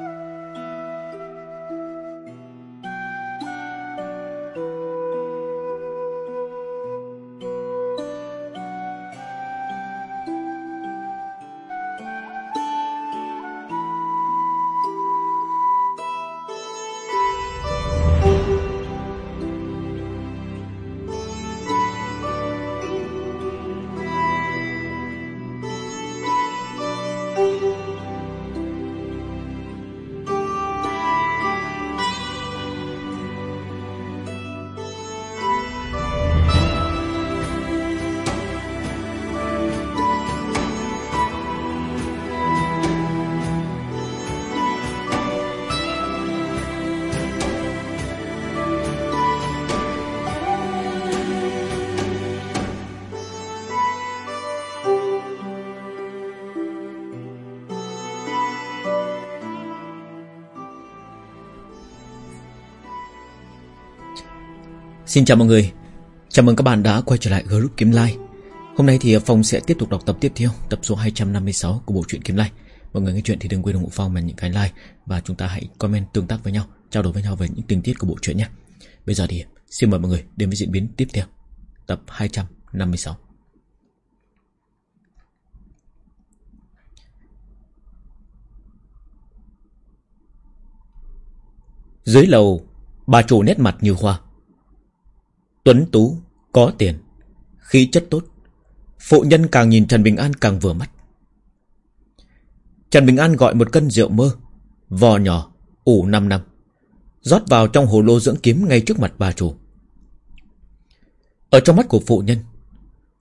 Bye. Xin chào mọi người. Chào mừng các bạn đã quay trở lại group Kiếm Lai. Hôm nay thì Phong sẽ tiếp tục đọc tập tiếp theo, Tập số 256 của bộ truyện Kiếm Lai. Mọi người nghe chuyện thì đừng quên ủng hộ Phong bằng những cái like Và chúng ta hãy comment tương tác với nhau, Trao đổi với nhau về những tình tiết của bộ truyện nhé. Bây giờ thì xin mời mọi người đến với diễn biến tiếp theo, Tập 256 Dưới lầu, Bà chủ nét mặt như hoa. Tuấn Tú, có tiền, khí chất tốt. Phụ nhân càng nhìn Trần Bình An càng vừa mắt. Trần Bình An gọi một cân rượu mơ, vò nhỏ, ủ 5 năm. rót vào trong hồ lô dưỡng kiếm ngay trước mặt bà chủ. Ở trong mắt của phụ nhân,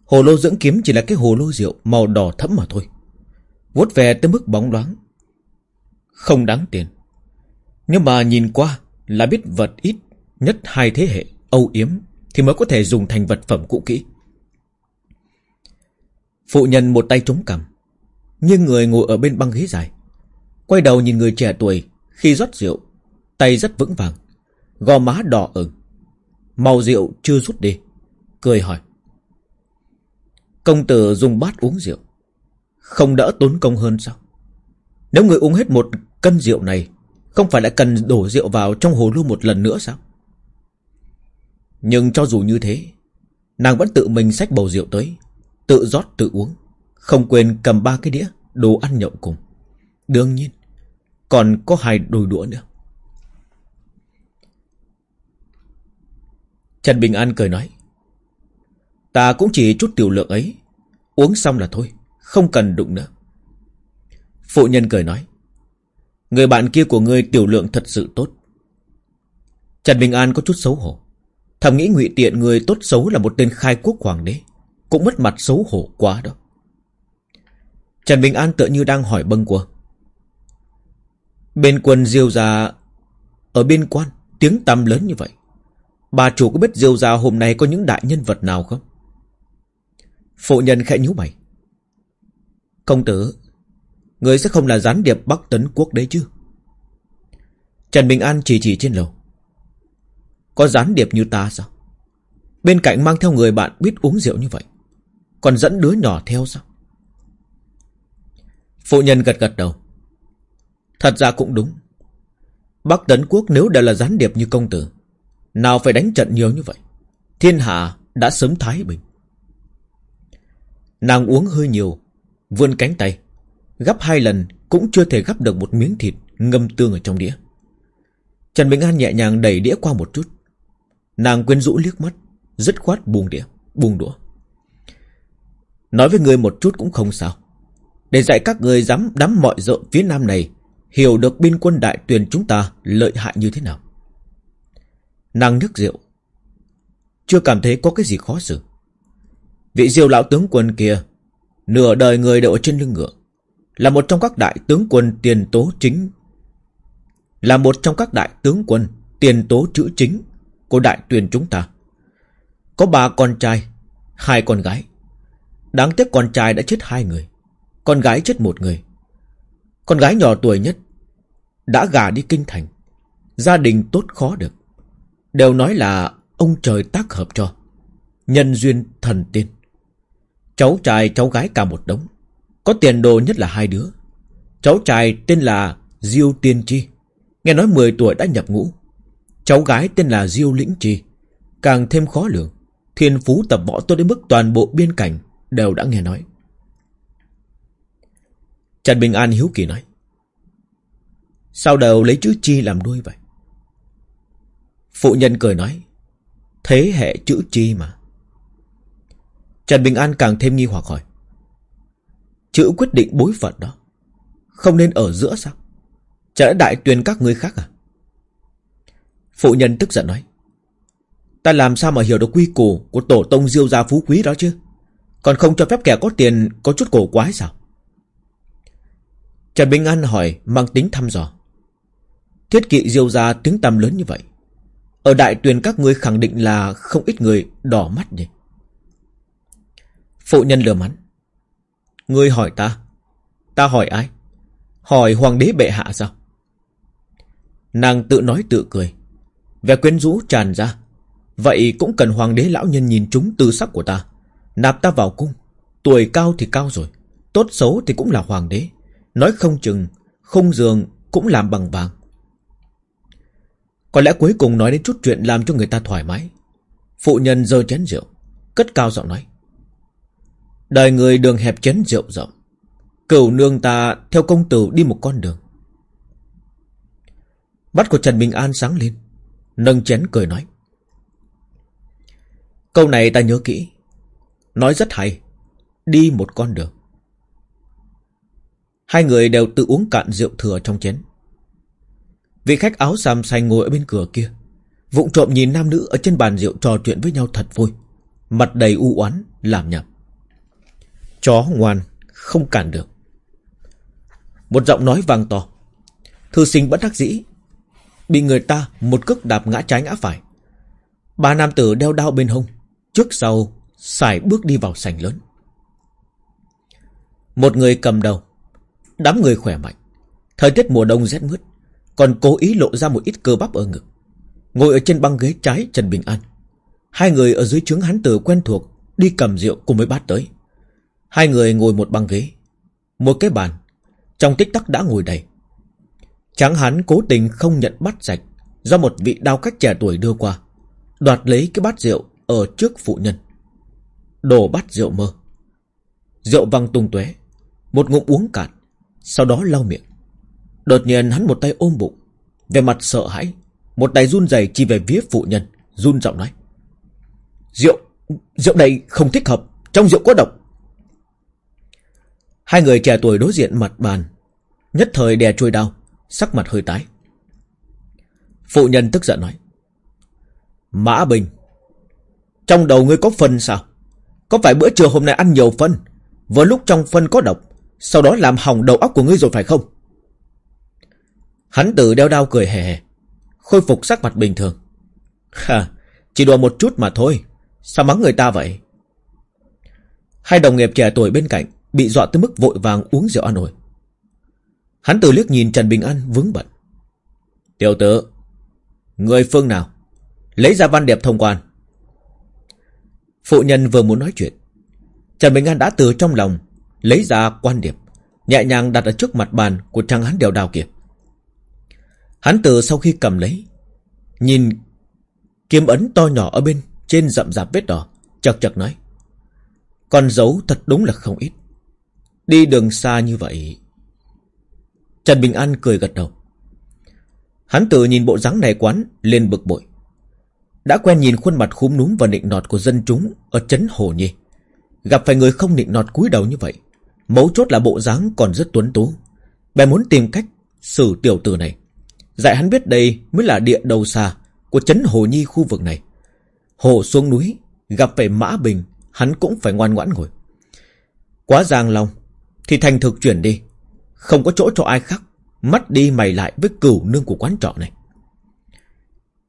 hồ lô dưỡng kiếm chỉ là cái hồ lô rượu màu đỏ thẫm mà thôi. vuốt về tới mức bóng loáng. Không đáng tiền. Nhưng mà nhìn qua là biết vật ít nhất hai thế hệ âu yếm thì mới có thể dùng thành vật phẩm cũ kỹ. Phụ nhân một tay chống cằm Nhưng người ngồi ở bên băng ghế dài, Quay đầu nhìn người trẻ tuổi Khi rót rượu, Tay rất vững vàng, Gò má đỏ ửng, Màu rượu chưa rút đi, Cười hỏi. Công tử dùng bát uống rượu, Không đỡ tốn công hơn sao? Nếu người uống hết một cân rượu này, Không phải lại cần đổ rượu vào trong hồ lô một lần nữa sao? Nhưng cho dù như thế, Nàng vẫn tự mình xách bầu rượu tới, Tự rót tự uống, Không quên cầm ba cái đĩa Đồ ăn nhậu cùng. Đương nhiên, Còn có hai đôi đũa nữa. Trần Bình An cười nói, Ta cũng chỉ chút tiểu lượng ấy, Uống xong là thôi, Không cần đụng nữa. Phụ nhân cười nói, Người bạn kia của ngươi tiểu lượng thật sự tốt. Trần Bình An có chút xấu hổ Thầm nghĩ ngụy tiện người tốt xấu là một tên khai quốc hoàng đế, Cũng mất mặt xấu hổ quá đó. Trần Bình An tựa như đang hỏi bâng quơ. Bên quân diêu gia Ở biên quan, Tiếng tăm lớn như vậy. Bà chủ có biết diêu gia hôm nay có những đại nhân vật nào không? Phụ nhân khẽ nhíu mày. Công tử, Người sẽ không là gián điệp Bắc Tấn Quốc đấy chứ? Trần Bình An chỉ chỉ trên lầu có gián điệp như ta sao? Bên cạnh mang theo người bạn biết uống rượu như vậy, Còn dẫn đứa nhỏ theo sao? Phụ nhân gật gật đầu. Thật ra cũng đúng. Bắc Tấn Quốc nếu đều là gián điệp như công tử, Nào phải đánh trận nhiều như vậy, Thiên hạ đã sớm thái bình. Nàng uống hơi nhiều, Vươn cánh tay gấp hai lần cũng chưa thể gấp được một miếng thịt Ngâm tương ở trong đĩa. Trần Bình An nhẹ nhàng đẩy đĩa qua một chút. Nàng quyến rũ liếc mắt, Dứt khoát buông đĩa, Buông đũa. Nói với người một chút cũng không sao. Để dạy các người dám đắm mọi rợ phía nam này, Hiểu được biên quân đại tuyền chúng ta Lợi hại như thế nào. Nàng nước rượu. Chưa cảm thấy có cái gì khó xử. Vị diều lão tướng quân kia, Nửa đời người đều ở trên lưng ngựa, Là một trong các đại tướng quân tiền tố chính, Là một trong các đại tướng quân Tiền tố chữ chính của đại tuyền chúng ta. Có ba con trai, hai con gái. Đáng tiếc con trai đã chết hai người, con gái chết một người. Con gái nhỏ tuổi nhất đã gả đi kinh thành, gia đình tốt khó được. Đều nói là ông trời tác hợp cho, nhân duyên thần tiên. Cháu trai cháu gái cả một đống, có tiền đồ nhất là hai đứa. Cháu trai tên là Diêu Tiên Chi Nghe nói 10 tuổi đã nhập ngũ Cháu gái tên là Diêu Lĩnh Chi. Càng thêm khó lường, Thiên phú tập võ tôi đến mức toàn bộ biên cảnh Đều đã nghe nói. Trần Bình An hiếu kỳ nói, Sao đầu lấy chữ chi làm đuôi vậy? Phụ nhân cười nói, Thế hệ chữ chi mà. Trần Bình An càng thêm nghi hoặc hỏi, Chữ quyết định bối phận đó Không nên ở giữa sao? Chả đã đại tuyên các người khác à? Phụ nhân tức giận nói, Ta làm sao mà hiểu được quy củ Của tổ tông diêu gia phú quý đó chứ? Còn không cho phép kẻ có tiền Có chút cổ quái sao? Trần Bình An hỏi Mang tính thăm dò, Thiết kỵ diêu gia tiếng tăm lớn như vậy, Ở đại tuyển các ngươi khẳng định là Không ít người đỏ mắt nhỉ? Phụ nhân lừa mắn Ngươi hỏi ta Ta hỏi ai? Hỏi hoàng đế bệ hạ sao? Nàng tự nói tự cười Vẻ quyến rũ tràn ra. Vậy cũng cần hoàng đế lão nhân nhìn chúng tư sắc của ta. Nạp ta vào cung. Tuổi cao thì cao rồi. Tốt xấu thì cũng là hoàng đế. Nói không chừng Không giường cũng làm bằng vàng. Có lẽ cuối cùng nói đến chút chuyện Làm cho người ta thoải mái. Phụ nhân dơ chén rượu, Cất cao giọng nói. Đời người đường hẹp chén rượu rộng. Cửu nương ta theo công tử đi một con đường. Mắt của Trần Bình An sáng lên. Nâng chén cười nói. Câu này ta nhớ kỹ. Nói rất hay. Đi một con đường. Hai người đều tự uống cạn rượu thừa trong chén. Vị khách áo xàm xanh ngồi ở bên cửa kia. Vụng trộm nhìn nam nữ ở trên bàn rượu trò chuyện với nhau thật vui. Mặt đầy u oán, làm nhầm Chó ngoan, Không cản được. Một giọng nói vang to. Thư sinh bất đắc dĩ Bị người ta một cước đạp ngã trái ngã phải. Ba nam tử đeo đao bên hông, Trước sau xài bước đi vào sảnh lớn. Một người cầm đầu, Đám người khỏe mạnh. Thời tiết mùa đông rét mướt, Còn cố ý lộ ra một ít cơ bắp ở ngực. Ngồi ở trên băng ghế trái Trần Bình An. Hai người ở dưới trướng hắn tử quen thuộc Đi cầm rượu cùng với bát tới. Hai người ngồi một băng ghế, Một cái bàn, Trong tích tắc đã ngồi đầy. Tráng hắn cố tình không nhận bát sạch Do một vị đao cách trẻ tuổi đưa qua Đoạt lấy cái bát rượu Ở trước phụ nhân. Đổ bát rượu mơ. Rượu văng tung tuế Một ngụm uống cạn Sau đó lau miệng. Đột nhiên hắn một tay ôm bụng Về mặt sợ hãi Một tay run rẩy chỉ về phía phụ nhân Run giọng nói. Rượu, rượu này không thích hợp Trong rượu có độc. Hai người trẻ tuổi đối diện mặt bàn Nhất thời đè chui đau Sắc mặt hơi tái. Phụ nhân tức giận nói, Mã Bình, Trong đầu ngươi có phân sao? Có phải bữa trưa hôm nay ăn nhiều phân? Vừa lúc trong phân có độc, Sau đó làm hỏng đầu óc của ngươi rồi phải không? Hắn tự đeo đao cười hề hề, Khôi phục sắc mặt bình thường. Ha, Chỉ đùa một chút mà thôi, Sao mắng người ta vậy? Hai đồng nghiệp trẻ tuổi bên cạnh Bị dọa tới mức vội vàng uống rượu ăn ổi Hắn từ liếc nhìn Trần Bình An, vướng bận. Tiểu tử, Người phương nào? Lấy ra văn đẹp thông quan. Phụ nhân vừa muốn nói chuyện, Trần Bình An đã từ trong lòng Lấy ra quan điệp, Nhẹ nhàng đặt ở trước mặt bàn Của trang hắn đèo đào kia. Hắn từ sau khi cầm lấy, Nhìn Kiếm ấn to nhỏ ở bên Trên rậm rạp vết đỏ, Chật chật nói, Con dấu thật đúng là không ít. Đi đường xa như vậy Trần Bình An cười gật đầu. Hắn tự nhìn bộ dáng này quán Lên bực bội. Đã quen nhìn khuôn mặt khúm núm và nịnh nọt của dân chúng Ở chấn Hồ Nhi Gặp phải người không nịnh nọt cúi đầu như vậy, Mấu chốt là bộ dáng còn rất tuấn tú. Bè muốn tìm cách xử tiểu tử này. Dạy hắn biết đây mới là địa đầu xa Của chấn Hồ Nhi khu vực này. Hồ xuống núi, Gặp phải Mã Bình, Hắn cũng phải ngoan ngoãn ngồi. Quá giang lòng, Thì thành thực chuyển đi. Không có chỗ cho ai khác, Mắt đi mày lại với cửu nương của quán trọ này.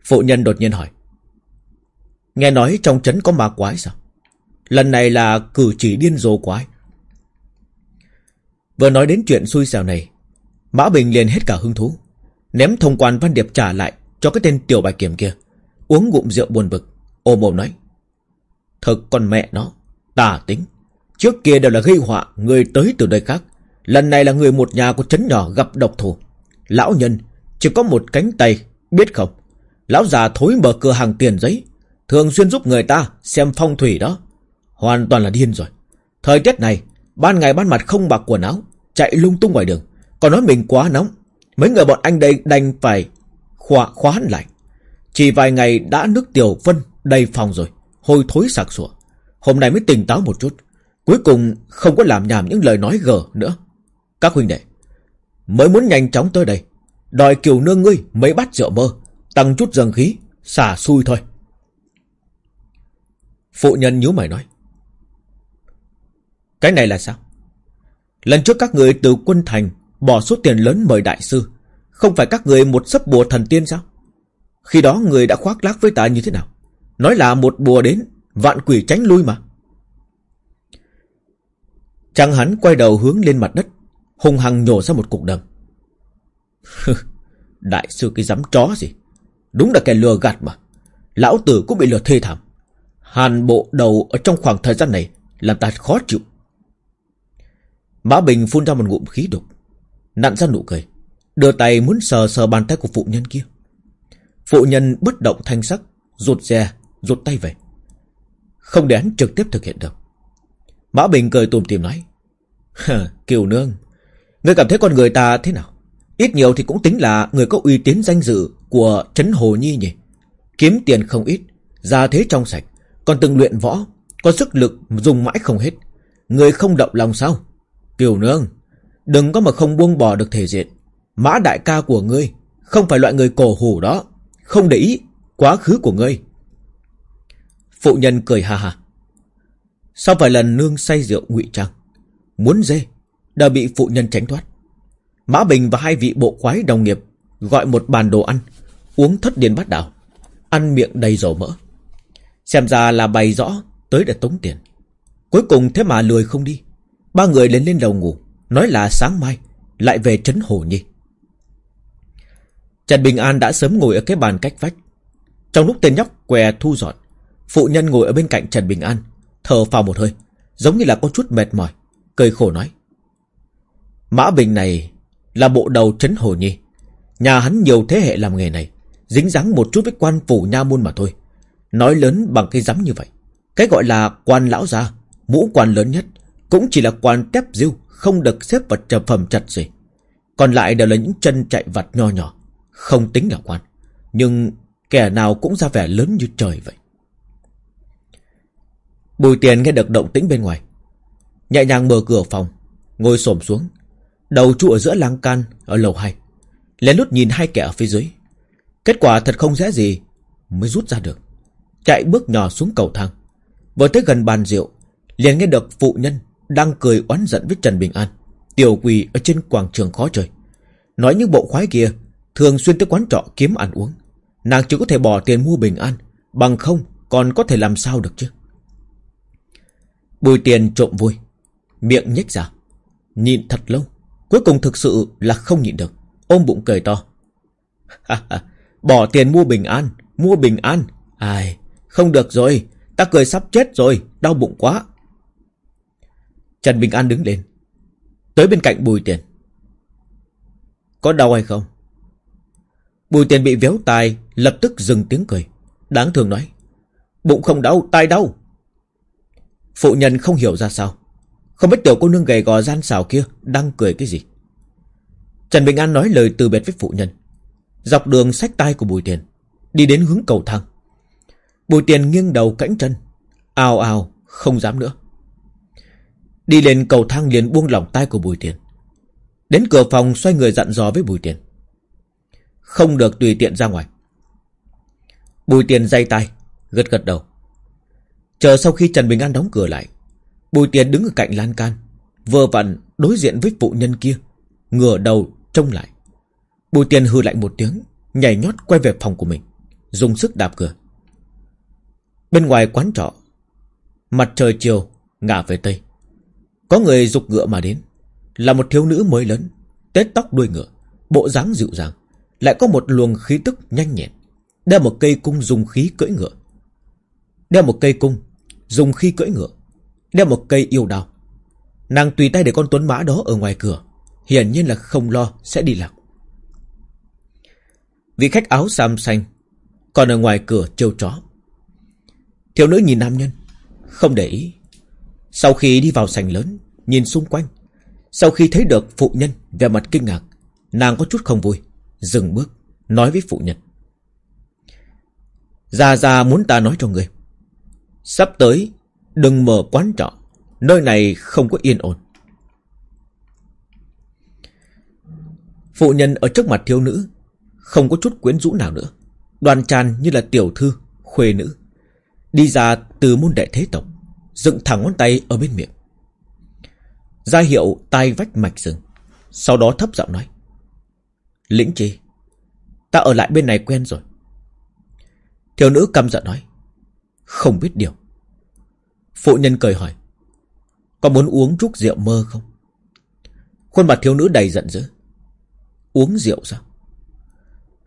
Phụ nhân đột nhiên hỏi, Nghe nói trong trấn có ma quái sao? Lần này là cử chỉ điên rồ quái Vừa nói đến chuyện xui xẻo này, Mã Bình liền hết cả hứng thú, Ném thông quan văn điệp trả lại Cho cái tên tiểu bạch kiểm kia, Uống ngụm rượu buồn bực Ôm ôm nói Thật con mẹ nó, Tà tính, Trước kia đều là gây họa, Người tới từ nơi khác Lần này là người một nhà của trấn nhỏ gặp độc thủ. Lão nhân Chỉ có một cánh tay Biết không? Lão già thối mở cửa hàng tiền giấy Thường xuyên giúp người ta xem phong thủy đó. Hoàn toàn là điên rồi. Thời tiết này Ban ngày ban mặt không bạc quần áo Chạy lung tung ngoài đường. Còn nói mình quá nóng Mấy người bọn anh đây đành phải khóa, khóa hắn lại. Chỉ vài ngày đã nước tiểu phân đầy phòng rồi Hôi thối sạc sủa Hôm nay mới tỉnh táo một chút Cuối cùng không có làm nhảm những lời nói gở nữa. Các huynh đệ, Mới muốn nhanh chóng tới đây, Đòi kiều nương ngươi mấy bát rượu mơ, Tăng chút dần khí, Xả xui thôi. Phụ nhân nhíu mày nói, Cái này là sao? Lần trước các người từ quân thành Bỏ số tiền lớn mời đại sư, Không phải các người một sấp bùa thần tiên sao? Khi đó người đã khoác lác với ta như thế nào? Nói là một bùa đến Vạn quỷ tránh lui mà. Chẳng hắn quay đầu hướng lên mặt đất Hùng hăng nhổ ra một cục đầm. Đại sư cái dám chó gì? Đúng là kẻ lừa gạt mà. Lão tử cũng bị lừa thê thảm. Hàn bộ đầu ở trong khoảng thời gian này Làm ta khó chịu. Mã Bình phun ra một ngụm khí độc, Nặn ra nụ cười, Đưa tay muốn sờ sờ bàn tay của phụ nhân kia. Phụ nhân bất động thanh sắc, Rụt rè, Rụt tay về. Không để hắn trực tiếp thực hiện được. Mã Bình cười tùm tìm nói Kiều nương Ngươi cảm thấy con người ta thế nào? Ít nhiều thì cũng tính là người có uy tín danh dự Của Trấn Hồ Nhi nhỉ? Kiếm tiền không ít, Gia thế trong sạch, Còn từng luyện võ, Có sức lực dùng mãi không hết. Người không động lòng sao? Kiều nương, Đừng có mà không buông bỏ được thể diện. Mã đại ca của ngươi Không phải loại người cổ hủ đó, Không để ý quá khứ của ngươi. Phụ nhân cười hà hà Sau vài lần nương say rượu ngụy trang? Muốn dê đã bị phụ nhân tránh thoát. Mã Bình và hai vị bộ khoái đồng nghiệp Gọi một bàn đồ ăn, Uống thất điên bát đảo Ăn miệng đầy dầu mỡ. Xem ra là bày rõ tới để tống tiền. Cuối cùng thế mà lười không đi. Ba người lên lên đầu ngủ, Nói là sáng mai Lại về trấn Hồ Nhi Trần Bình An đã sớm ngồi ở cái bàn cách vách. Trong lúc tên nhóc què thu dọn, Phụ nhân ngồi ở bên cạnh Trần Bình An, Thở phào một hơi, Giống như là có chút mệt mỏi, Cười khổ nói. Mã Bình này là bộ đầu trấn Hồ Nhi Nhà hắn nhiều thế hệ làm nghề này, Dính dáng một chút với quan phủ nha môn mà thôi. Nói lớn bằng cái rắm như vậy. Cái gọi là quan lão gia, Mũ quan lớn nhất, Cũng chỉ là quan tép diêu, Không được xếp vào trầm phẩm chặt gì. Còn lại đều là những chân chạy vặt nho nhỏ, Không tính là quan. Nhưng kẻ nào cũng ra vẻ lớn như trời vậy. Bùi tiền nghe được động tĩnh bên ngoài, Nhẹ nhàng mở cửa phòng, Ngồi xổm xuống. Đầu trụ ở giữa lang can, ở lầu 2 Lén lút nhìn hai kẻ ở phía dưới. Kết quả thật không dễ gì, Mới rút ra được. Chạy bước nhỏ xuống cầu thang. Vừa tới gần bàn rượu, liền nghe được phụ nhân Đang cười oán giận với Trần Bình An, Tiểu quỳ ở trên quảng trường khó trời Nói những bộ khoái kia, Thường xuyên tới quán trọ kiếm ăn uống. Nàng chỉ có thể bỏ tiền mua bình an, Bằng không còn có thể làm sao được chứ. Bùi tiền trộm vui, Miệng nhếch ra. Nhìn thật lâu Cuối cùng thực sự là không nhịn được Ôm bụng cười to. Bỏ tiền mua bình an Mua bình an. Ai không được rồi Ta cười sắp chết rồi Đau bụng quá. Trần Bình An đứng lên. Tới bên cạnh Bùi Tiền. Có đau hay không? Bùi Tiền bị véo tai Lập tức dừng tiếng cười. Đáng thường nói. Bụng không đau, tai đau. Phụ nhân không hiểu ra sao. Không biết tiểu cô nương gầy gò gian xào kia Đang cười cái gì. Trần Bình An nói lời từ biệt với phụ nhân. Dọc đường sách tay của Bùi Tiền, Đi đến hướng cầu thang. Bùi Tiền nghiêng đầu cãnh chân, Ào ào, không dám nữa. Đi lên cầu thang liền buông lỏng tay của Bùi Tiền. Đến cửa phòng xoay người dặn dò với Bùi Tiền. Không được tùy tiện ra ngoài. Bùi Tiền dây tay, Gật gật đầu. Chờ sau khi Trần Bình An đóng cửa lại Bùi Tiền đứng ở cạnh lan can, Vừa vặn đối diện với phụ nhân kia, Ngửa đầu trông lại. Bùi Tiền hư lạnh một tiếng, Nhảy nhót quay về phòng của mình, Dùng sức đạp cửa. Bên ngoài quán trọ, Mặt trời chiều ngả về Tây. Có người dục ngựa mà đến, Là một thiếu nữ mới lớn, Tết tóc đuôi ngựa, Bộ dáng dịu dàng, Lại có một luồng khí tức nhanh nhẹn, Đeo một cây cung dùng khí cưỡi ngựa. Đeo một cây cung Dùng khí cưỡi ngựa Đeo một cây yêu đao Nàng tùy tay để con tuấn mã đó ở ngoài cửa. Hiển nhiên là không lo, sẽ đi lạc. Vị khách áo sam xanh, Còn ở ngoài cửa trêu chó. Thiếu nữ nhìn nam nhân, Không để ý. Sau khi đi vào sành lớn, Nhìn xung quanh, Sau khi thấy được phụ nhân Về mặt kinh ngạc, Nàng có chút không vui, Dừng bước, Nói với phụ nhân. Già già muốn ta nói cho người. Sắp tới Đừng mở quán trọ. Nơi này không có yên ổn. Phụ nhân ở trước mặt thiếu nữ Không có chút quyến rũ nào nữa. Đoàn tràn như là tiểu thư, khuê nữ. Đi ra từ môn đệ thế tộc Dựng thẳng ngón tay ở bên miệng. Ra hiệu tai vách mạch rừng Sau đó thấp giọng nói. Lĩnh chi Ta ở lại bên này quen rồi. Thiếu nữ căm giận nói. Không biết điều. Phụ nhân cười hỏi, Có muốn uống chút rượu mơ không? Khuôn mặt thiếu nữ đầy giận dữ, Uống rượu sao?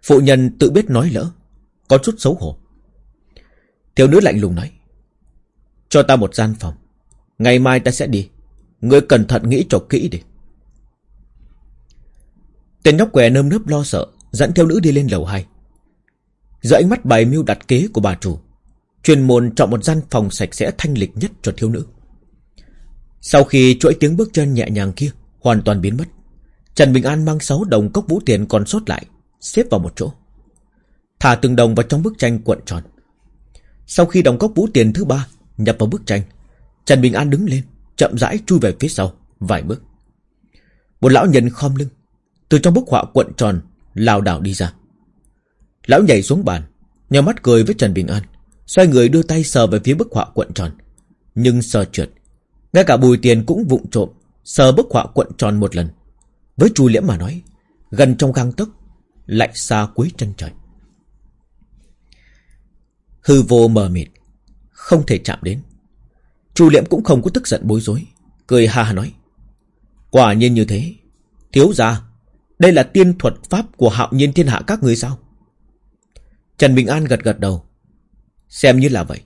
Phụ nhân tự biết nói lỡ, Có chút xấu hổ. Thiếu nữ lạnh lùng nói, Cho ta một gian phòng, Ngày mai ta sẽ đi, Ngươi cẩn thận nghĩ cho kỹ đi. Tên nhóc què nơm nớp lo sợ, Dẫn theo nữ đi lên lầu 2 Giữa ánh mắt bài mưu đặt kế của bà chủ Chuyên môn chọn một gian phòng sạch sẽ thanh lịch nhất cho thiếu nữ. Sau khi chuỗi tiếng bước chân nhẹ nhàng kia, Hoàn toàn biến mất. Trần Bình An mang 6 đồng cốc vũ tiền còn sót lại, Xếp vào một chỗ. Thả từng đồng vào trong bức tranh cuộn tròn. Sau khi đồng cốc vũ tiền thứ ba Nhập vào bức tranh, Trần Bình An đứng lên, Chậm rãi chui về phía sau, Vài bước. Một lão nhân khom lưng, Từ trong bức họa cuộn tròn lao đảo đi ra. Lão nhảy xuống bàn nhờ mắt cười với Trần Bình An. Xoay người đưa tay sờ về phía bức họa cuộn tròn. Nhưng sờ trượt. Ngay cả bùi tiền cũng vụng trộm, Sờ bức họa cuộn tròn một lần. Với chu liễm mà nói, Gần trong gang tấc, Lạnh xa cuối chân trời. Hư vô mờ mịt, Không thể chạm đến. Chu liễm cũng không có tức giận bối rối, Cười ha ha nói. Quả nhiên như thế, Thiếu ra Đây là tiên thuật pháp của hạo nhiên thiên hạ các người sao? Trần Bình An gật gật đầu. Xem như là vậy.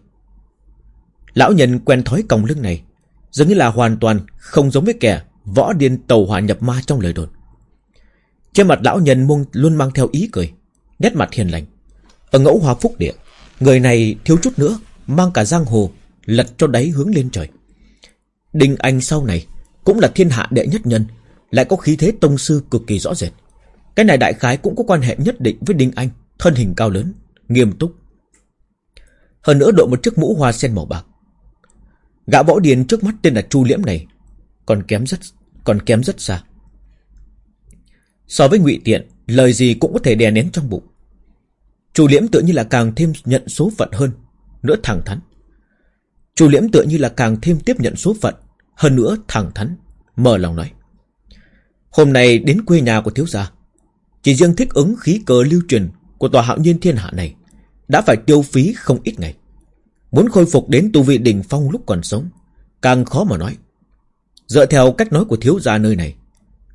Lão nhân quen thói còng lưng này, Dường như là hoàn toàn không giống với kẻ Võ điên tàu hỏa nhập ma trong lời đồn. Trên mặt lão nhân luôn mang theo ý cười, Nét mặt hiền lành. Ở ngẫu hoa phúc địa, Người này thiếu chút nữa Mang cả giang hồ Lật cho đáy hướng lên trời. Đinh Anh sau này Cũng là thiên hạ đệ nhất nhân, Lại có khí thế tông sư cực kỳ rõ rệt. Cái này đại khái cũng có quan hệ nhất định với Đinh Anh, Thân hình cao lớn, Nghiêm túc hơn nữa đội một chiếc mũ hoa sen màu bạc. Gã võ điền trước mắt tên là Chu Liễm này Còn kém rất, Còn kém rất xa. So với ngụy Tiện, Lời gì cũng có thể đè nén trong bụng. Chu Liễm tự như là càng thêm nhận số phận hơn, Nữa thẳng thắn. Chu Liễm tựa như là càng thêm tiếp nhận số phận, Hơn nữa thẳng thắn, Mở lòng nói. Hôm nay đến quê nhà của thiếu gia, Chỉ riêng thích ứng khí cờ lưu truyền Của tòa hạo nhiên thiên hạ này đã phải tiêu phí không ít ngày. Muốn khôi phục đến tu vị đỉnh phong lúc còn sống, Càng khó mà nói. Dựa theo cách nói của thiếu gia nơi này,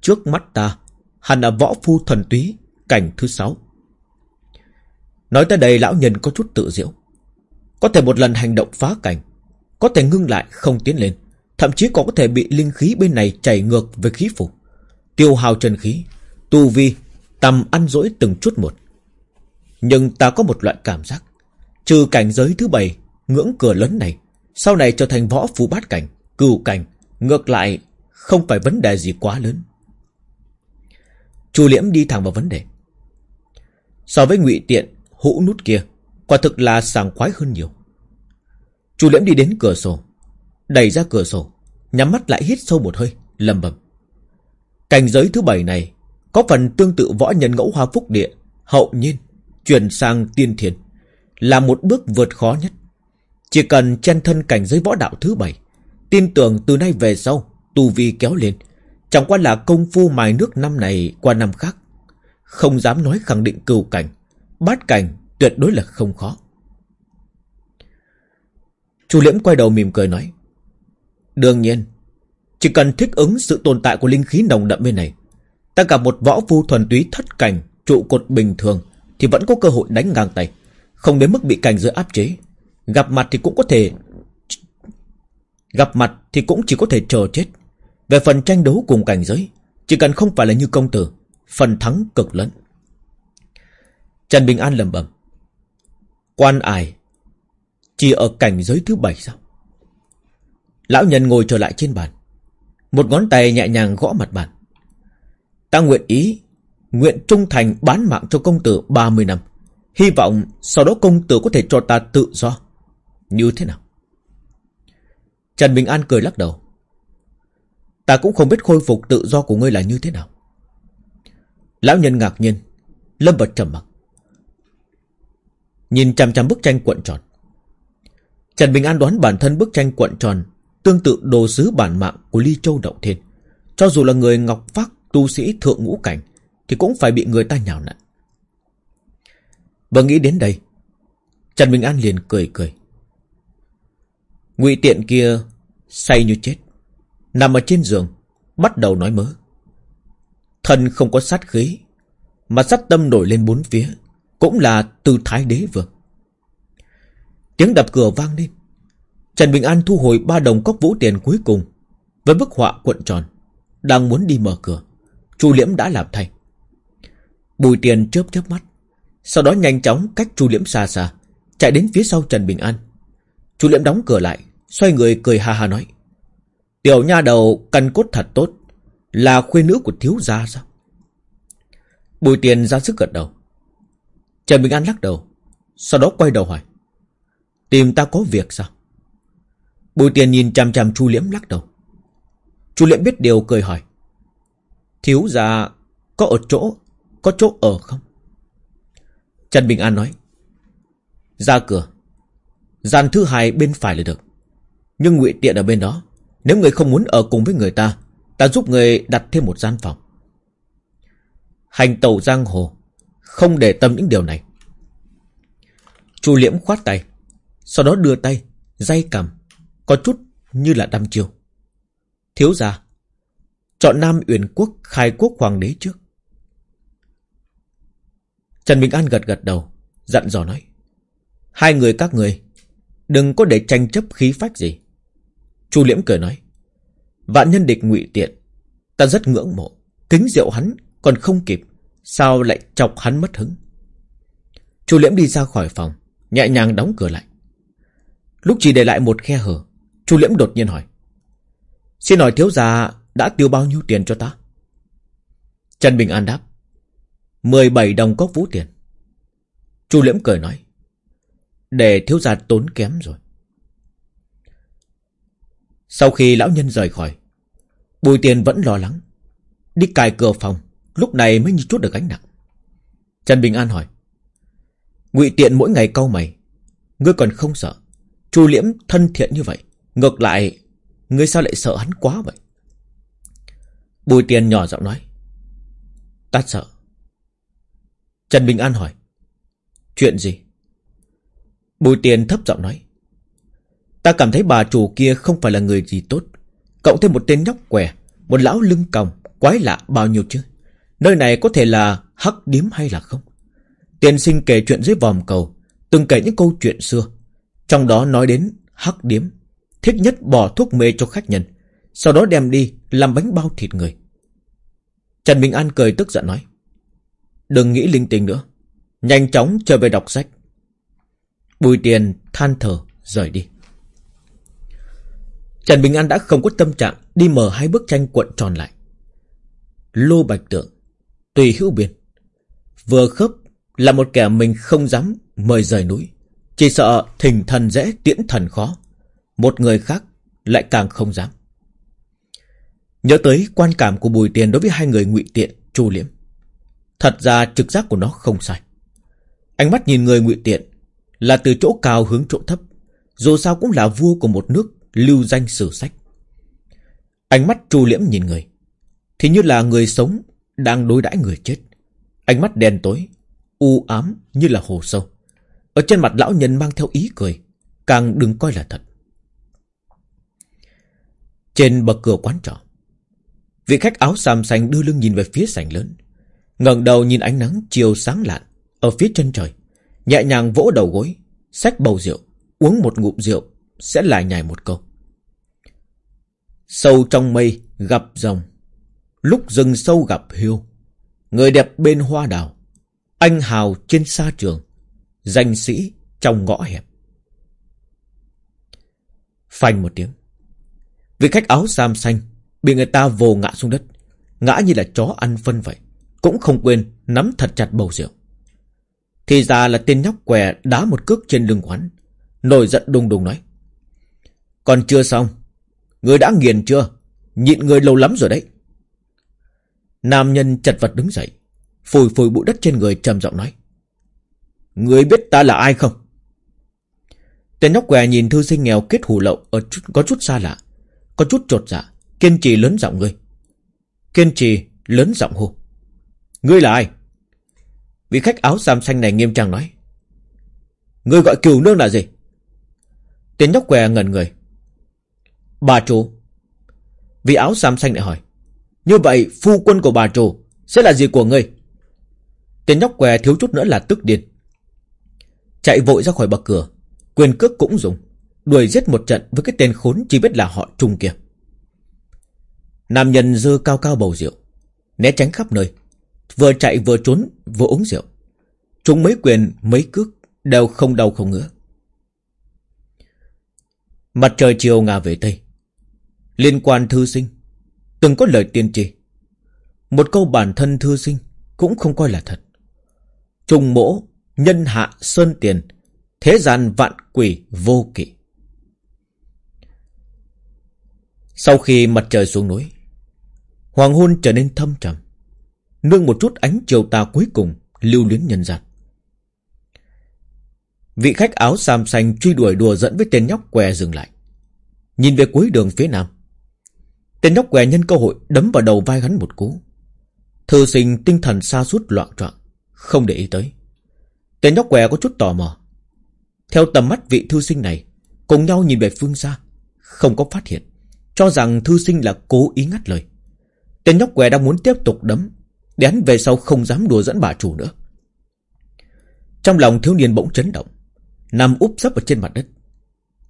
Trước mắt ta, Hẳn là võ phu thuần túy, Cảnh thứ sáu. Nói tới đây lão nhân có chút tự diễu. Có thể một lần hành động phá cảnh, có thể ngưng lại không tiến lên, Thậm chí còn có thể bị linh khí bên này chảy ngược về khí phủ Tiêu hao chân khí, Tu vi, Tầm ăn dỗi từng chút một nhưng ta có một loại cảm giác. Trừ cảnh giới thứ bảy, Ngưỡng cửa lớn này, Sau này trở thành võ phù bát cảnh, Cửu cảnh, Ngược lại không phải vấn đề gì quá lớn. Chu liễm đi thẳng vào vấn đề. So với ngụy tiện, Hũ nút kia, Quả thực là sàng khoái hơn nhiều. Chu liễm đi đến cửa sổ, Đẩy ra cửa sổ, Nhắm mắt lại hít sâu một hơi lầm bầm Cảnh giới thứ bảy này Có phần tương tự võ nhân ngẫu hoa phúc địa, Hậu nhiên. Chuyển sang tiên thiền Là một bước vượt khó nhất Chỉ cần chân thân cảnh giới võ đạo thứ bảy Tin tưởng từ nay về sau Tu vi kéo lên Chẳng qua là công phu mài nước năm này qua năm khác Không dám nói khẳng định cừu cảnh Bát cảnh tuyệt đối là không khó Chu Liễm quay đầu mỉm cười nói. Đương nhiên, chỉ cần thích ứng sự tồn tại của linh khí nồng đậm bên này, ta cả một võ phu thuần túy thất cảnh, trụ cột bình thường, thì vẫn có cơ hội đánh ngang tay, không đến mức bị cảnh giới áp chế. Gặp mặt thì cũng có thể... Gặp mặt thì cũng chỉ có thể chờ chết. Về phần tranh đấu cùng cảnh giới, chỉ cần không phải là như công tử, phần thắng cực lớn. Trần Bình An lầm bầm. Quan ải chỉ ở cảnh giới thứ bảy sao? Lão nhân ngồi trở lại trên bàn. Một ngón tay nhẹ nhàng gõ mặt bàn. Ta nguyện ý, nguyện trung thành bán mạng cho công tử 30 năm. Hy vọng sau đó công tử có thể cho ta tự do. Như thế nào? Trần Bình An cười lắc đầu. Ta cũng không biết khôi phục tự do của ngươi là như thế nào. Lão nhân ngạc nhiên, lâm vật trầm mặc. Nhìn chằm chằm bức tranh cuộn tròn. Trần Bình An đoán bản thân bức tranh cuộn tròn tương tự đồ sứ bản mạng của Ly Châu Động Thiên. Cho dù là người ngọc phác tu sĩ thượng ngũ cảnh thì cũng phải bị người ta nhào nặn. Vừa nghĩ đến đây, Trần Bình An liền cười cười. Ngụy tiện kia say như chết, nằm ở trên giường, bắt đầu nói mớ. Thần không có sát khí, mà sát tâm nổi lên bốn phía, cũng là từ thái đế vương. Tiếng đập cửa vang lên. Trần Bình An thu hồi ba đồng cốc vũ tiền cuối cùng với bức họa cuộn tròn, đang muốn đi mở cửa. Chu Liễm đã làm thay. Bùi tiền chớp chớp mắt, sau đó nhanh chóng cách Chu Liễm xa xa, chạy đến phía sau Trần Bình An. Chu Liễm đóng cửa lại, xoay người cười ha ha nói: "Tiểu nha đầu cần cốt thật tốt, là khuê nữ của thiếu gia sao?" Bùi tiền ra sức gật đầu. Trần Bình An lắc đầu, sau đó quay đầu hỏi: "Tìm ta có việc sao?" Bùi tiền nhìn chằm chằm Chu Liễm lắc đầu. Chu Liễm biết điều cười hỏi. Thiếu gia có ở chỗ, có chỗ ở không? Trần Bình An nói. Ra cửa. Gian thứ hai bên phải là được. Nhưng ngụy Tiện ở bên đó. Nếu người không muốn ở cùng với người ta, ta giúp người đặt thêm một gian phòng. Hành tàu giang hồ, không để tâm những điều này. Chu Liễm khoát tay, sau đó đưa tay, dây cầm, có chút như là đăm chiêu. Thiếu gia, chọn Nam Uyển Quốc khai quốc hoàng đế trước. Trần Bình An gật gật đầu, dặn dò nói. Hai người các người, đừng có để tranh chấp khí phách gì. Chu Liễm cười nói. Vạn nhân địch ngụy tiện, ta rất ngưỡng mộ, kính rượu hắn còn không kịp, sao lại chọc hắn mất hứng. Chu Liễm đi ra khỏi phòng, nhẹ nhàng đóng cửa lại. Lúc chỉ để lại một khe hở, Chu Liễm đột nhiên hỏi. Xin hỏi thiếu gia đã tiêu bao nhiêu tiền cho ta? Trần Bình An đáp. 17 đồng cốc vũ tiền. Chu Liễm cười nói. Để thiếu gia tốn kém rồi. Sau khi lão nhân rời khỏi, Bùi Tiền vẫn lo lắng. Đi cài cửa phòng, lúc này mới như chút được gánh nặng. Trần Bình An hỏi. Ngụy Tiện mỗi ngày câu mày, ngươi còn không sợ. Chu Liễm thân thiện như vậy, ngược lại, ngươi sao lại sợ hắn quá vậy? Bùi Tiền nhỏ giọng nói. Ta sợ. Trần Bình An hỏi. Chuyện gì? Bùi Tiền thấp giọng nói. Ta cảm thấy bà chủ kia không phải là người gì tốt. Cộng thêm một tên nhóc què, một lão lưng còng, quái lạ bao nhiêu chứ. Nơi này có thể là hắc điếm hay là không? Tiền sinh kể chuyện dưới vòm cầu, từng kể những câu chuyện xưa. Trong đó nói đến hắc điếm, thích nhất bỏ thuốc mê cho khách nhân, sau đó đem đi làm bánh bao thịt người. Trần Bình An cười tức giận nói. Đừng nghĩ linh tinh nữa. Nhanh chóng trở về đọc sách. Bùi tiền than thở rời đi. Trần Bình An đã không có tâm trạng đi mở hai bức tranh cuộn tròn lại. Lô Bạch Tượng, tùy hữu biên. Vừa khớp là một kẻ mình không dám mời rời núi. Chỉ sợ thình thần dễ tiễn thần khó. Một người khác lại càng không dám. Nhớ tới quan cảm của Bùi Tiền đối với hai người ngụy Tiện, Chu Liễm. Thật ra trực giác của nó không sai. Ánh mắt nhìn người ngụy Tiện là từ chỗ cao hướng chỗ thấp. Dù sao cũng là vua của một nước lưu danh sử sách. Ánh mắt Chu Liễm nhìn người, thì như là người sống đang đối đãi người chết. Ánh mắt đen tối, u ám như là hồ sâu. Ở trên mặt lão nhân mang theo ý cười, càng đừng coi là thật. Trên bậc cửa quán trọ, vị khách áo xàm xanh đưa lưng nhìn về phía sảnh lớn, ngẩng đầu nhìn ánh nắng chiều sáng lạn ở phía chân trời, nhẹ nhàng vỗ đầu gối, xách bầu rượu, uống một ngụm rượu, sẽ lại nhảy một câu. Sâu trong mây gặp rồng, lúc rừng sâu gặp hiêu, người đẹp bên hoa đào, Anh hào trên sa trường Danh sĩ trong ngõ hẹp Phanh một tiếng Vị khách áo sam xanh Bị người ta vồ ngã xuống đất Ngã như là chó ăn phân vậy cũng không quên nắm thật chặt bầu rượu. Thì ra là tên nhóc què Đá một cước trên lưng quán Nổi giận đùng đùng nói Còn chưa xong Người đã nghiền chưa? Nhịn người lâu lắm rồi đấy. Nam nhân chật vật đứng dậy Phùi phùi bụi đất trên người trầm giọng nói Người biết ta là ai không? Tên nhóc què nhìn thư sinh nghèo kết hủ lậu ở chút, Có chút xa lạ Có chút trột dạ Kiên trì lớn giọng ngươi Kiên trì lớn giọng hô Ngươi là ai? Vị khách áo xám xanh này nghiêm trang nói. Ngươi gọi kiều nương là gì? Tên nhóc què ngẩn người. Bà chủ. Vị áo xám xanh lại hỏi. Như vậy, phu quân của bà chủ Sẽ là gì của ngươi? Tên nhóc què thiếu chút nữa là tức điên. Chạy vội ra khỏi bậc cửa. Quyền cước cũng dùng. Đuổi giết một trận với cái tên khốn chỉ biết là họ trung kia. Nam nhân dơ cao cao bầu rượu. Né tránh khắp nơi. Vừa chạy vừa trốn, vừa uống rượu. Chúng mấy quyền, mấy cước Đều không đau không ngứa. Mặt trời chiều ngả về Tây. Liên quan thư sinh. Từng có lời tiên tri. Một câu bản thân thư sinh Cũng không coi là thật. Trùng mỗ, Nhân hạ sơn tiền, Thế gian vạn quỷ vô kỵ. Sau khi mặt trời xuống núi, Hoàng hôn trở nên thâm trầm. Nương một chút ánh chiều tà cuối cùng, Lưu luyến nhân gian. Vị khách áo xàm xanh truy đuổi đùa dẫn với tên nhóc què dừng lại. Nhìn về cuối đường phía nam, Tên nhóc què nhân cơ hội đấm vào đầu vai hắn một cú. Thư sinh tinh thần xa suốt loạn trọng, Không để ý tới. Tên nhóc què có chút tò mò. Theo tầm mắt vị thư sinh này, Cùng nhau nhìn về phương xa, Không có phát hiện, Cho rằng thư sinh là cố ý ngắt lời. Tên nhóc què đang muốn tiếp tục đấm để hắn về sau không dám đùa dẫn bà chủ nữa. Trong lòng thiếu niên bỗng chấn động. Nằm úp sấp ở trên mặt đất.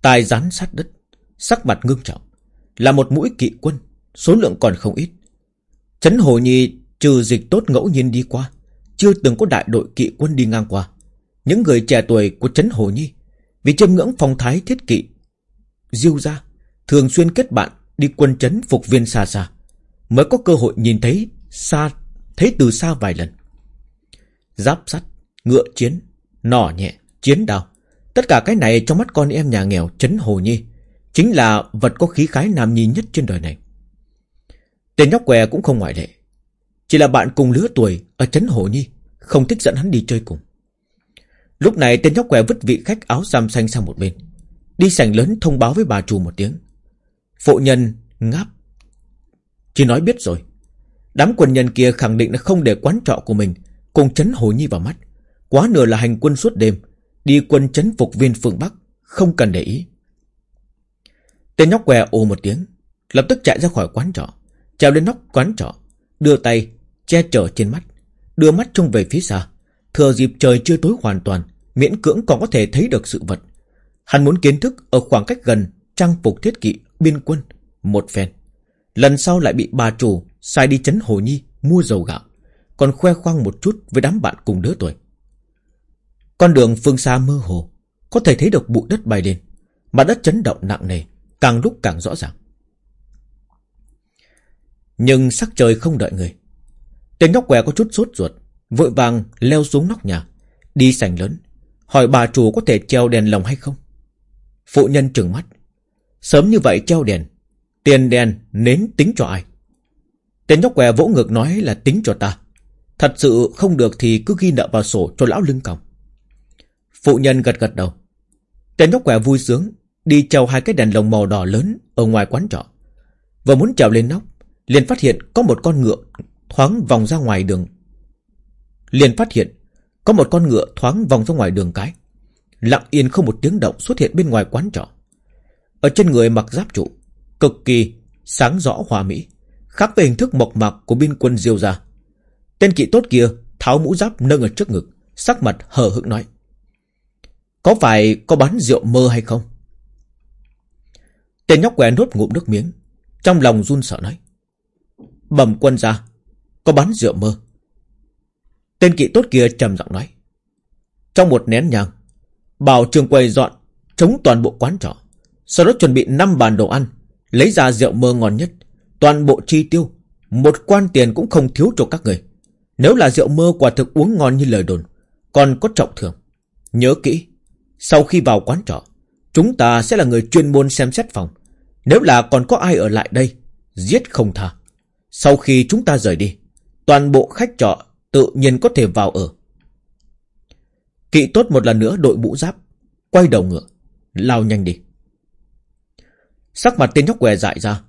Tai rán sát đất. Sắc mặt ngưng trọng. Là một mũi kỵ quân. Số lượng còn không ít. Chấn Hồ Nhi trừ dịch tốt ngẫu nhiên đi qua, Chưa từng có đại đội kỵ quân đi ngang qua. Những người trẻ tuổi của chấn Hồ Nhi, Vì chiêm ngưỡng phong thái thiết kỵ, Diêu ra Thường xuyên kết bạn đi quân chấn phục viên xa xa, Mới có cơ hội nhìn thấy xa Thấy từ xa vài lần. Giáp sắt, ngựa chiến Nỏ nhẹ, chiến đao. Tất cả cái này trong mắt con em nhà nghèo Trấn Hồ Nhi Chính là vật có khí khái nam nhi nhất trên đời này. Tên nhóc què cũng không ngoại lệ. Chỉ là bạn cùng lứa tuổi Ở Trấn Hồ Nhi Không thích dẫn hắn đi chơi cùng. Lúc này tên nhóc què vứt vị khách áo xăm xanh sang một bên. Đi sảnh lớn thông báo với bà chủ một tiếng. Phụ nhân ngáp. Chỉ nói biết rồi. Đám quân nhân kia khẳng định là không để quán trọ của mình. Cùng chấn Hồ Nhi vào mắt. Quá nửa là hành quân suốt đêm. Đi quân chấn phục viên phương Bắc, Không cần để ý. Tên nhóc què ồ một tiếng, Lập tức chạy ra khỏi quán trọ, Trèo lên nóc quán trọ, Đưa tay che chở trên mắt, Đưa mắt trông về phía xa. Thừa dịp trời chưa tối hoàn toàn, Miễn cưỡng còn có thể thấy được sự vật. Hắn muốn kiến thức ở khoảng cách gần Trang phục thiết kỵ biên quân, Một phen. Lần sau lại bị bà chủ sai đi chấn Hồ Nhi mua dầu gạo, Còn khoe khoang một chút với đám bạn cùng đứa tuổi. Con đường phương xa mơ hồ, Có thể thấy được bụi đất bay lên mà đất chấn động nặng nề, Càng lúc càng rõ ràng. Nhưng sắc trời không đợi người. Tên nhóc què có chút sốt ruột, Vội vàng leo xuống nóc nhà, Đi sảnh lớn, Hỏi bà chủ có thể treo đèn lồng hay không. Phụ nhân trừng mắt, Sớm như vậy treo đèn Tiền đèn nến tính cho ai? Tên nhóc què vỗ ngực nói là tính cho ta. Thật sự không được thì cứ ghi nợ vào sổ cho lão lưng còng. Phụ nhân gật gật đầu. Tên nhóc què vui sướng, Đi treo hai cái đèn lồng màu đỏ lớn Ở ngoài quán trọ. Vừa muốn trèo lên nóc, liền phát hiện có một con ngựa thoáng vòng ra ngoài đường. Liền phát hiện có một con ngựa thoáng vòng ra ngoài đường cái. Lặng yên không một tiếng động xuất hiện bên ngoài quán trọ. Ở trên người mặc giáp trụ cực kỳ sáng rõ hòa mỹ khác với hình thức mộc mạc của biên quân diêu gia tên kỵ tốt kia tháo mũ giáp nâng ở trước ngực sắc mặt hờ hững nói có phải có bán rượu mơ hay không tên nhóc què nốt ngụm nước miếng trong lòng run sợ nói bẩm quân ra có bán rượu mơ Tên kỵ tốt kia trầm giọng nói. Trong một nén nhàng bảo trường quầy dọn, chống toàn bộ quán trọ. Sau đó chuẩn bị 5 bàn đồ ăn, lấy ra rượu mơ ngon nhất, toàn bộ chi tiêu, một quan tiền cũng không thiếu cho các người. Nếu là rượu mơ quả thực uống ngon như lời đồn, còn có trọng thưởng. Nhớ kỹ, sau khi vào quán trọ, chúng ta sẽ là người chuyên môn xem xét phòng. Nếu là còn có ai ở lại đây, giết không tha. Sau khi chúng ta rời đi, toàn bộ khách trọ tự nhiên có thể vào ở. Kỵ tốt một lần nữa đội mũ giáp, quay đầu ngựa, lao nhanh đi. Sắc mặt tên nhóc què dại ra.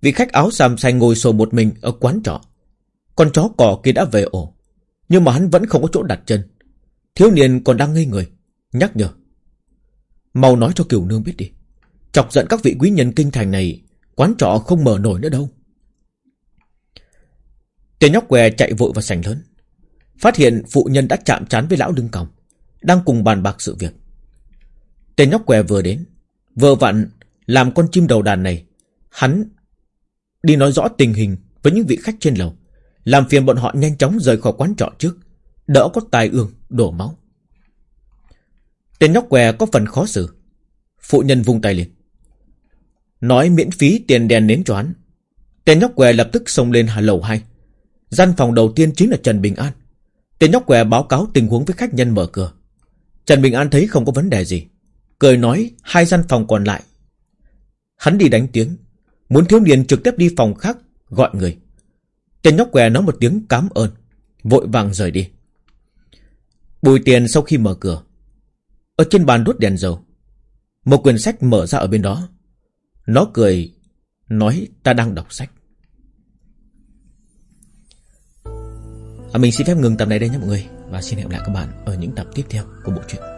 Vị khách áo xàm xanh ngồi sổ một mình ở quán trọ. Con chó cỏ kia đã về ổ. Nhưng mà hắn vẫn không có chỗ đặt chân. Thiếu niên còn đang ngây người. Nhắc nhở. Mau nói cho Kiều Nương biết đi. Chọc giận các vị quý nhân kinh thành này. Quán trọ không mở nổi nữa đâu. Tên nhóc què chạy vội vào sảnh lớn. Phát hiện phụ nhân đã chạm chán với lão lưng còng. Đang cùng bàn bạc sự việc. Tên nhóc què vừa đến. Vừa vặn làm con chim đầu đàn này. Hắn đi nói rõ tình hình với những vị khách trên lầu. Làm phiền bọn họ nhanh chóng rời khỏi quán trọ trước, Đỡ có tài ương, đổ máu. Tên nhóc què có phần khó xử. Phụ nhân vung tay lên. Nói miễn phí tiền đèn nến cho hắn. Tên nhóc què lập tức xông lên lầu 2 Gian phòng đầu tiên chính là Trần Bình An. Tên nhóc què báo cáo tình huống với khách nhân mở cửa. Trần Bình An thấy không có vấn đề gì, Cười nói hai gian phòng còn lại Hắn đi đánh tiếng. Muốn thiếu niên trực tiếp đi phòng khác Gọi người. Tên nhóc què nói một tiếng cám ơn Vội vàng rời đi. Bùi tiền sau khi mở cửa Ở trên bàn đốt đèn dầu Một quyển sách mở ra ở bên đó. Nó cười Nói ta đang đọc sách. À, Mình xin phép ngừng tập này đây nhé mọi người Và xin hẹn gặp lại các bạn ở những tập tiếp theo của bộ truyện.